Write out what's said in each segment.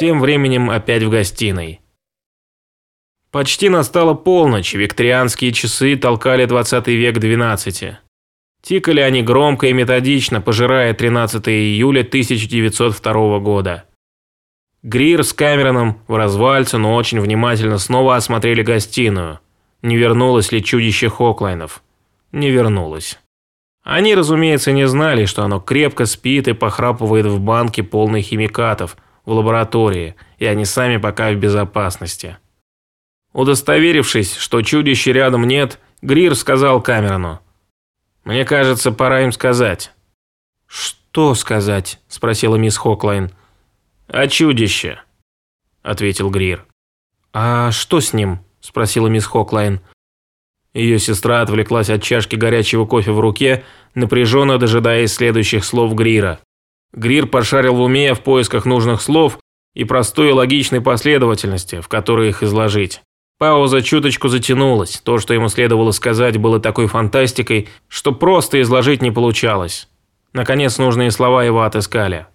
Тем временем опять в гостиной. Почти настала полночь, викторианские часы толкали 20 век 12. Тикали они громко и методично, пожирая 13 июля 1902 года. Грир с Камероном в развальце, но очень внимательно снова осмотрели гостиную. Не вернулось ли чудище Хоклайнов? Не вернулось. Они, разумеется, не знали, что оно крепко спит и похрапывает в банке полной химикатов в лаборатории, и они сами пока в безопасности. Удостоверившись, что чудища рядом нет, Грир сказал Камерону. «Мне кажется, пора им сказать». «Что сказать?» – спросила мисс Хоклайн. «О чудище», – ответил Грир. «А что с ним?» – спросила мисс Хоклайн. Ее сестра отвлеклась от чашки горячего кофе в руке, напряженно дожидаясь следующих слов Грира. Грир пошарил в уме в поисках нужных слов и простой и логичной последовательности, в которой их изложить. Пауза чуточку затянулась. То, что ему следовало сказать, было такой фантастикой, что просто изложить не получалось. Наконец нужные слова его отыскали.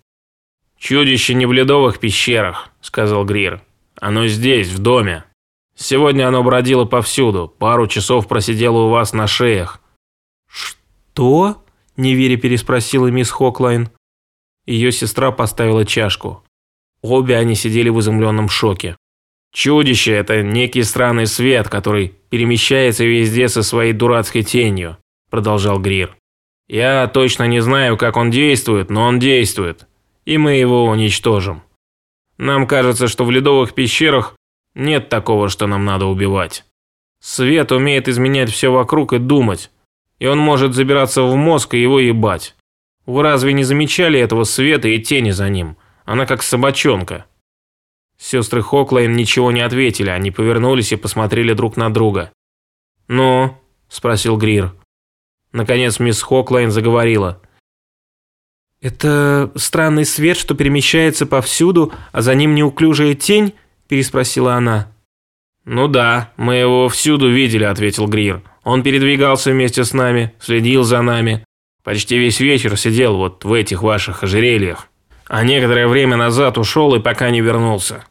«Чудище не в ледовых пещерах», – сказал Грир. «Оно здесь, в доме. Сегодня оно бродило повсюду, пару часов просидело у вас на шеях». «Что?» – неверя переспросила мисс Хоклайн. Ее сестра поставила чашку. Обе они сидели в изумленном шоке. Чудище – это некий странный свет, который перемещается везде со своей дурацкой тенью», – продолжал Грир. «Я точно не знаю, как он действует, но он действует, и мы его уничтожим. Нам кажется, что в ледовых пещерах нет такого, что нам надо убивать. Свет умеет изменять все вокруг и думать, и он может забираться в мозг и его ебать. Вы разве не замечали этого света и тени за ним? Она как собачонка». Сестры Хоклайн ничего не ответили, они повернулись и посмотрели друг на друга. «Ну?» – спросил Грир. Наконец мисс Хоклайн заговорила. «Это странный свет, что перемещается повсюду, а за ним неуклюжая тень?» – переспросила она. «Ну да, мы его всюду видели», – ответил Грир. «Он передвигался вместе с нами, следил за нами. Почти весь вечер сидел вот в этих ваших ожерельях а некоторое время назад ушел и пока не вернулся.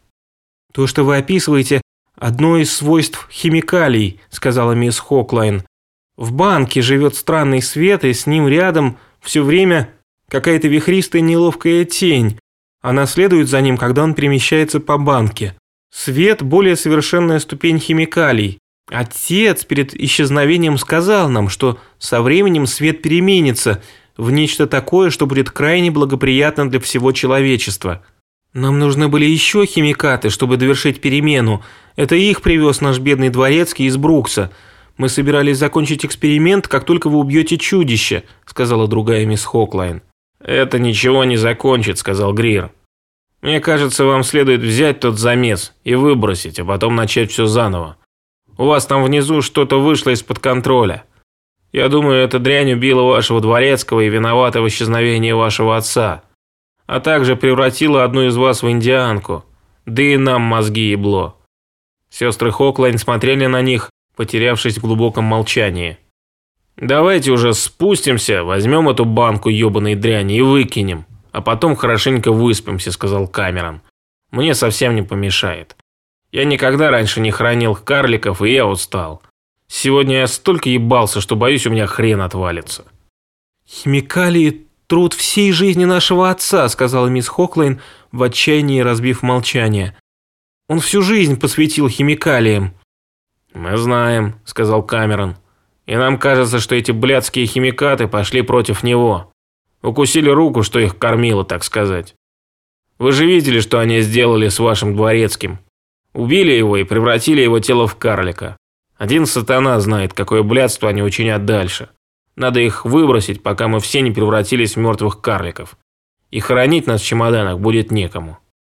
«То, что вы описываете, одно из свойств химикалий», – сказала мисс Хоклайн. «В банке живет странный свет, и с ним рядом все время какая-то вихристая неловкая тень. Она следует за ним, когда он перемещается по банке. Свет – более совершенная ступень химикалий. Отец перед исчезновением сказал нам, что со временем свет переменится – в нечто такое, что будет крайне благоприятно для всего человечества. Нам нужны были еще химикаты, чтобы довершить перемену. Это их привез наш бедный дворецкий из Брукса. Мы собирались закончить эксперимент, как только вы убьете чудище», сказала другая мисс Хоклайн. «Это ничего не закончит», сказал Грир. «Мне кажется, вам следует взять тот замес и выбросить, а потом начать все заново. У вас там внизу что-то вышло из-под контроля. Я думаю, эта дрянь убила вашего дворецкого и виновата в исчезновении вашего отца. А также превратила одну из вас в индианку. Да и нам мозги ебло». Сестры Хоклайн смотрели на них, потерявшись в глубоком молчании. «Давайте уже спустимся, возьмем эту банку ебаной дряни и выкинем, а потом хорошенько выспимся», – сказал Камерон. «Мне совсем не помешает. Я никогда раньше не хранил карликов, и я устал. Сегодня я столько ебался, что боюсь, у меня хрен отвалится». «Химикалии – труд всей жизни нашего отца», – сказала мисс Хоклайн, в отчаянии разбив молчание. «Он всю жизнь посвятил химикалиям». «Мы знаем», – сказал Камерон. «И нам кажется, что эти блядские химикаты пошли против него. Укусили руку, что их кормило, так сказать. Вы же видели, что они сделали с вашим дворецким. Убили его и превратили его тело в карлика. Один сатана знает, какое блядство они учинят дальше. Надо их выбросить, пока мы все не превратились в мертвых карликов. И хоронить нас в чемоданах будет некому.